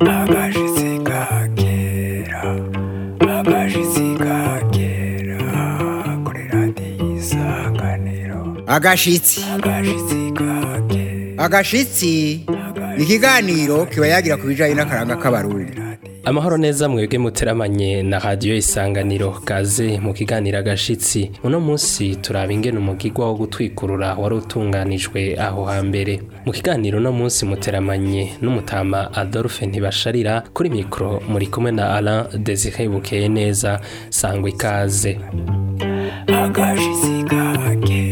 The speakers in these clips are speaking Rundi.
akajisi kakera akajisi agashitsi agashitsi ni ikiganiro kiba yagira ku bijyanye n'akaranga k'abarundi amahoro neza mwebwe muteramanye na radiyo isanganiro kaze mu kiganiro agashitsi uno munsi turaba ingena umugigwa wo gutwikurura wari utunganijwe aho hambere mu kiganiro uno munsi muteramanye n'umutama adolphe ntibasharira kuri mikoro muri kumwe na Alain desire bukeye neza sangwa ikaze agashitsi kake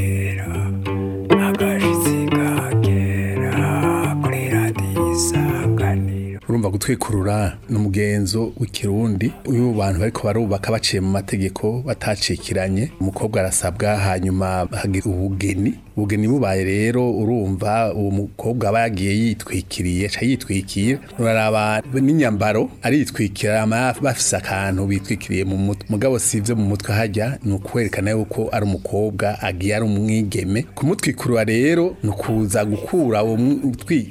gutwikurura n'umugenzo w'ikirundi uyu bantu ariko barubaka baciye mu mategeko batacikiranye umukobwa arasabwa hanyuma hagira ubugeni ubugeni bubaye rero urumva uwo mukobwa aba yagiye yitwikiriye aca yitwikira uraraba n'inyambaro aritwikira bafise akantu bitwikiriye mu mutwe mugabo si mu mutwe hajya ni ukwerekana yuko ari umukobwa agiye ari umwigeme kumutwikurura rero ni ukuza gukura uwo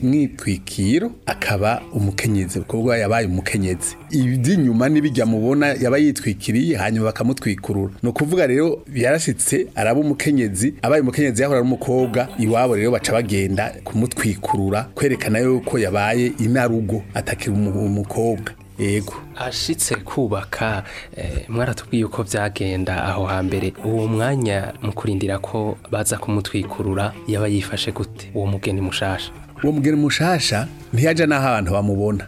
mwitwikiro akaba umukenyezi kuko yabaye umukenyezi iby'inyuma n'ibijya mubona yaba yitwikiriye hanyuma bakamutwikurura ni ukuvuga rero yarashyitse araba umukenyezi abaye umukenyezi yahora n'umukobwa iwabo rero baca bagenda kumutwikurura kwerekana yuko yabaye inarugo atakira umukobwa yego ashitse kubaka eh, mwaratubwiye uko byagenda aho hambere uwo mwanya mu ko baza kumutwikurura yaba yifashe gute uwo mugeni mushasha uwo mugeni mushasha ntiyajya n'ahantu bamubona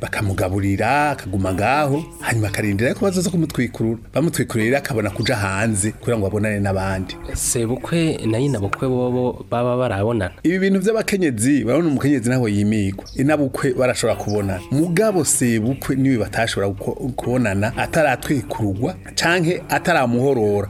bakamugaburira akaguma ngaho hanyuma akarindira ko bazaza kumutwikurura mutwe kurera akabona kuja hanze kugira ngo abonane n'abandi sebukwe na inabukwe bobo baba barabonana ibi bintu by'abakenyezi barabona umukenyezi naho yimigwa inabukwe barashobora kubonana mugabo sebukwe niwe batashobora kubonana ataratwikurugwa canke ataramuhorora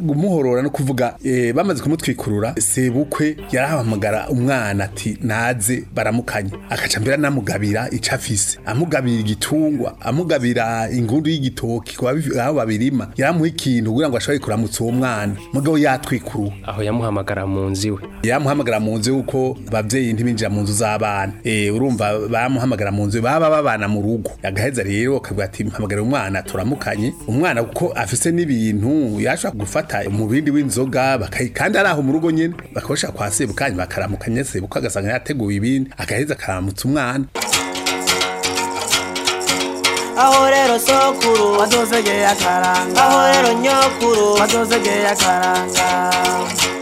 guhorora no kuvuga eh, bamaze kumutwikurura sebukwe yarahamagara umwana ati naze baramukanye akaca mbere anamugabira icyo afise amugabira igitungwa amugabira ingundu y'igitoki aho babirima yaramuha ikintu kugira ngo ashobore kuramutsa uwo mwana mugabo yatwikuruwe aho yamuhamagara mu nzu iwe yamuhamagara mu nzu kuko babyeyi ntibinjira mu nzu z'abana eh, urumva bamuhamagara mu nzu baba babana mu rugo agaheza rero akavuga ati mpamagara umwana turamukanye umwana kuko afise n'ibi ibintu yashobora gufata umubindi w'inzoga bakayikanda ari aho mu rugo nyine bakoresha kwa sebukanyi bakaramukanya sebuka agasanga yateguye ibindi agaheza akaramutsa umwana aho rero sokuru wadozegeye akaranga aho rero nyokuru wadozegeye akaranga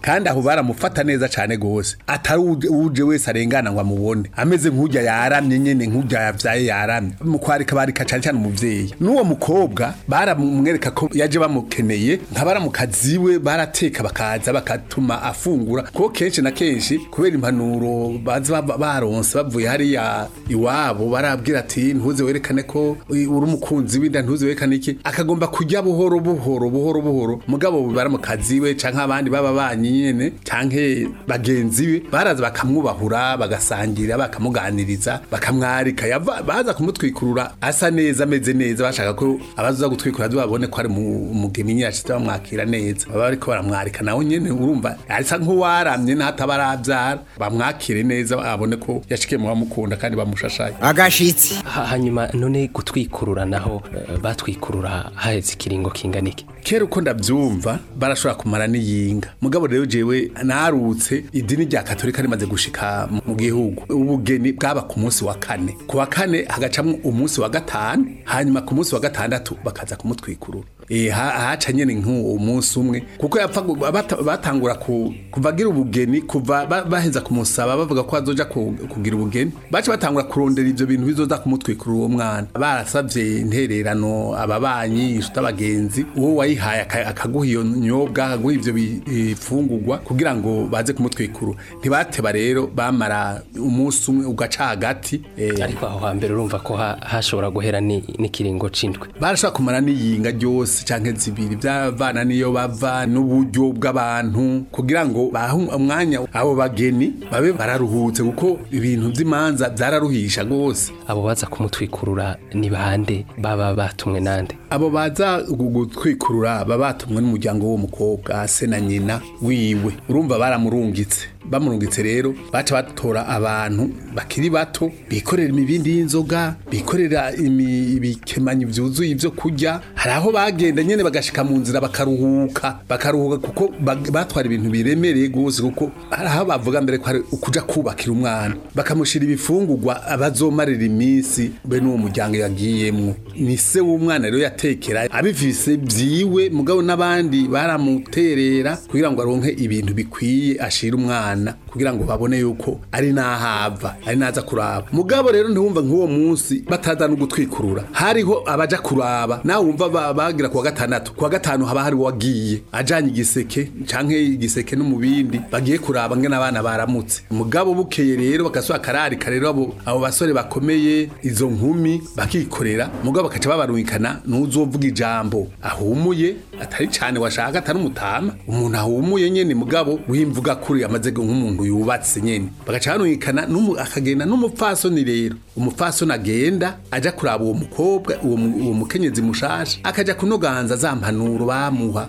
kandi aho baramufata neza cyane gose atari uje wese arengana ngo amubone ameze nk'ujya yaramye nyene nk'ujya yavyaye yaramye mu kwarika barika cane cane umuvyeyi n'uwo mukobwa baramwereka ko yaje bamukeneye nka baramukaziwe barateka bakaza bakatuma afungura ko kenshi na kenshi kubera impanuro baza baronse bavuye hariya iwabo barabwira ati ntuze werekane ko uri umukunzi w'inda ntuze werekane iki akagomba kujya buhoro buhoro buhoro buhoro mugabo baramukazi we canke abandi baba banyi nyene canke bagenzi be baraza bakamwubahura bagasangira bakamuganiriza bakamwarika baza kumutwikurura asa neza ameze neza bashaka ko abaza gutwikura babone ko ari umugeni nyine bamwakira neza baba bariko baramwarika nawe nyene urumva arisa nk'uwaramye n'atabarabyara bamwakire neza abone ko yashikiye mu bamukunda kandi bamushashaye agashitsi hanyuma none gutwikurura naho eh, batwikurura hahetse Kiringo kinganike kera uko ndabyumva barashobora kumara n'iyinga mugabo rero jewe narutse idini rya katolika rimaze gushika mu gihugu ubugeni bwaba ku munsi wa kane ku wa kane hagacamo umunsi wa gatanu hanyuma ku munsi wa gatandatu bakaza kumutwikurura Eh, haca nyine nk'umunsi umwe kuko batangura kuva agira ubugeni kuva baheza kumusaba bavuga ko azoja kugira ubugeni baca batangura kurondera ibyo bintu bizoza kumutwikura uwo mwana barasabye intererano ababanyi inshuti abagenzi uwo wayihaye akaguha iyo nyobwa akaguha ibyo bifungurwa kugira ngo baze kumutwikura ntibateba rero bamara umunsi umwe ugaca hagati eh. ariko aho hambere urumva ko hashobora guhera n'ikiringo c'indwi barashobora kumara n'iyinga ryose zose cyangwa zibiri by'abana niyo bava n'uburyo bw'abantu kugira ngo bahe umwanya abo bageni babe bararuhutse kuko ibintu by'imanza byararuhisha rwose abo baza kumutwikurura ni bande baba batumwe nande abo baza gutwikurura baba batumwe n'umuryango w’umukobwa se na nyina wiwe urumva baramurungitse bamurungitse rero baca batora abantu bakiri bato bikorera imibindi y'inzoga bikorera ibikemanyi byuzuye ibyo kujya hari aho bagenda nyine bagashika mu nzira bakaruhuka bakaruhuka kuko batwara ibintu biremereye rwose kuko hari aho bavuga mbere ko hari ukuja kubakira umwana bakamushira ibifungurwa abazomarira iminsi be n'uwo muryango yagiyemwo ni se w'umwana rero yatekera abivise byiwe mugabo n'abandi baramuterera kugira ngo aronke ibintu bikwiye ashira umwana and kugira ngo babone yuko ari n'ahava ari n'aza kuraba mugabo rero ntiwumva nk'uwo munsi bataza no gutwikurura hariho abaja kuraba nawe wumva bagira kuwa gatandatu kuwa gatanu haba hari wagiye ajanye igiseke canke igiseke no mu bindi bagiye kuraba ngene n’abana baramutse mugabo bukeye rero bakasoa karari karero abo abo basore bakomeye izo nkumi bakikorera mugabo bakaca babarungikana nuzovuga ijambo ahumuye atari cyane washaka atari umutama umuntu ahumuye nyene mugabo wimvuga kuri amaze nk'umuntu indirimbo yubatse nyene bagaca banwikana akagenda n'umupfasoni rero umufaso nagenda aja kuraba uwo mukobwa uwo mukenyezi mushasha akaja kunoganza za mpanuro bamuha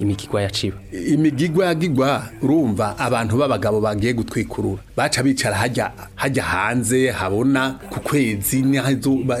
imikigwa yaciwe imigigwa yagigwa urumva abantu b'abagabo bagiye gutwikurura baca bicara hajya hajya hanze habona ku kwezi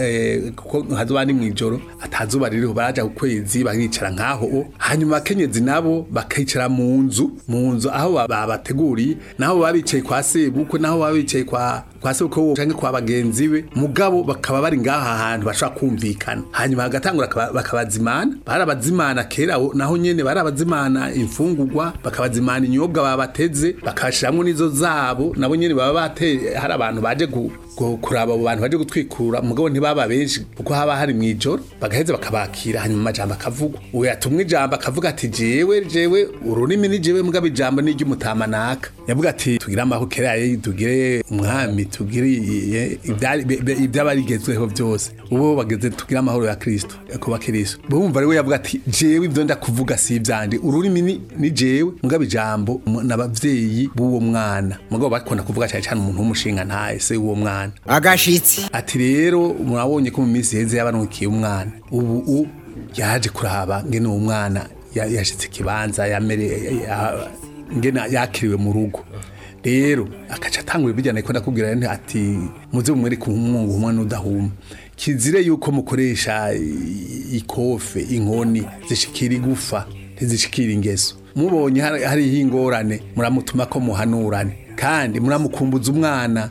eh, kuko hazuba ni mu ijoro atazuba ririho baraja ku kwezi bakicara nk'aho hanyuma akenyezi nabo bakicara mu nzu mu nzu aho babateguriye naho baba bicaye kwa sebukwe naho baba kwa kwa soko canke kwa bagenzi be mugabo bakaba bari ngaha hantu bashaka kumvikana hanyuma hagatangura bakabazimana barabazimana kera naho nyene barabazimana imfungugwa bakabazimana inyobwa babateze bakashiramwo nizo zabo nabo nyene baba bateye hari abantu baje kuri abo bantu baje gutwikura mugabo ntibaba benshi kuko haba hari mu ijoro bagaheza bakabakira hanyuma amajambo akavugwa uwo yatumwe ijambo akavuga ati jewe jewe ururimi ni jewe mugabo ijambo ni iry'umutama naka yavuga ati tugire amahukeraye tugire umwami tugire iby'abarigezweho byose ubu bageze tugire amahoro ya kirisito ku bakiriso bumva rero yavuga ati jewe ibyo ndakuvuga si ibyandi ururimi ni jewe mugabo ijambo n'abavyeyi b'uwo mwana mugabo bakunda kuvuga cyane cyane umuntu w'umushinga ntaye w'uwo mwana umwana agashitsi ati rero murabonye ko mu minsi heze yabanukiye umwana ubu yaje kuraba ngene uwo mwana yashitse ikibanza ngene yakiriwe mu rugo rero akaca atangura bijyana ko ndakubwira nti ati muze mumwere ku mwungu umwe n'udahuma kizire yuko mukoresha ikofe inkoni zishikira igufa ntizishikira ingeso mubonye hariho ingorane muramutuma ko muhanurane kandi muramukumbuza umwana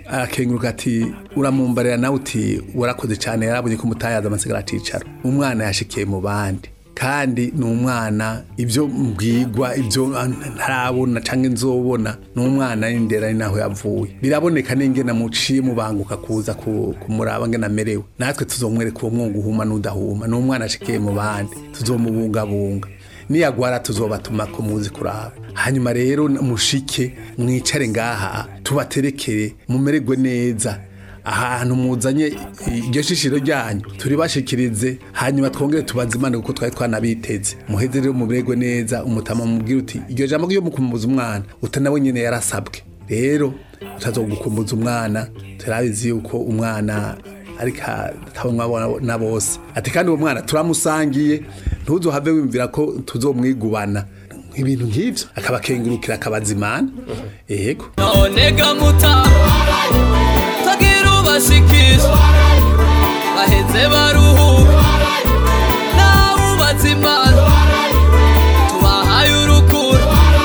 arakenguruka ati uramwumbarira nawe uti warakoze cyane yarabonye ko mutayaza amasigara aticara umwana yashikiye mu bandi kandi ni umwana ibyo mbwigwa ibyo ntarabona cyangwa inzobona ni umwana y'indera ni naho yavuye biraboneka n'inge namuciye mubanguka kuza kumuraba nge namerewe natwe tuzomwereka uwo mwungu uhuma n'udahuma ni umwana ashikiye mu bandi tuzomubungabunga niyagwara tuzobatuma ku muzi kuraba hanyuma rero mushike mwicare ngaha tubaterekere mumeregwe neza ahantu muzanye iryo shishiro ryanyu turi hanyuma twongere tubanze imana kuko twari twanabiteze muheze rero mumererwe neza umutama mubwira uti iryo jambo ryo mukumbuza umwana utanawe nyine yarasabwe rero utazogukumbuza umwana turabizi yuko umwana ariko na bose ati kandi uwo mwana turamusangiye ntuzuhave wiyumvira ko tuzomwigubana ibintu nk'ibyo akabakengurukira akabazimana yego nonega muta tagira ubashikiza baheze baruhuka nawe ubazimana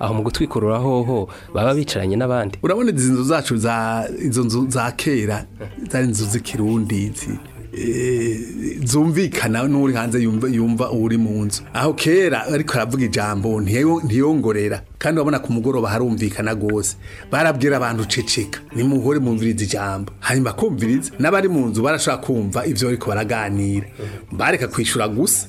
aho mu gutwikurura hoho baba bicaranye n'abandi urabona izi nzu zacu za izo nzu za kera zari inzu z'ikirundi Eh, zumvikana n'uri hanze yumva yumva uri mu nzu aho kera ariko aravuga ijambo ntiyongorera kandi urabona ku mugoroba harumvikana rwose barabwira abantu uceceka nimuhore mumviriza ijambo hanyuma kumviriza n'abari mu nzu barashobora kumva ibyo ariko baraganira bareka kwishyura gusa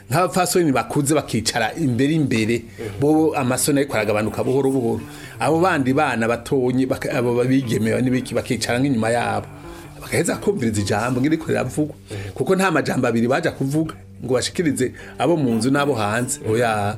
nk'abapfasoni bakuze bakicara imbere imbere bo amasoni ariko aragabanuka buhoro buhoro abo bandi bana batonye abo babigemewe n'ibiki bakicara nk'inyuma yabo bagaheza kumviriza ijambo ngiri ko riravugwa kuko nta majambo abiri baja kuvuga ngo bashikirize abo mu nzu n'abo hanze oya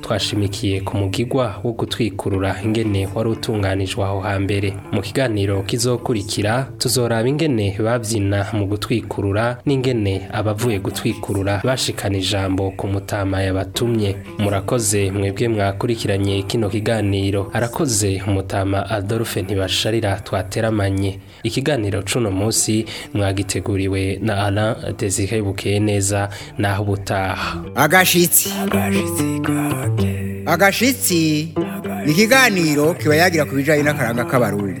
twashimikiye ku mugigwa wo gutwikurura ingene wari utunganijwe aho hambere mu kiganiro kizokurikira tuzoraba ingene babyina mu gutwikurura n'ingene abavuye gutwikurura bashikana ijambo ku mutama yabatumye murakoze mwebwe mwakurikiranye kino kiganiro arakoze umutama adolphe ntibasharira twateramanye ikiganiro cuno munsi mwagiteguriwe na Alain Desire Bukeneza naho ubutaha agashitsi agashitsi agashitsi ni ikiganiro kiba yagira ku bijyanye n'akaranga k'abarundi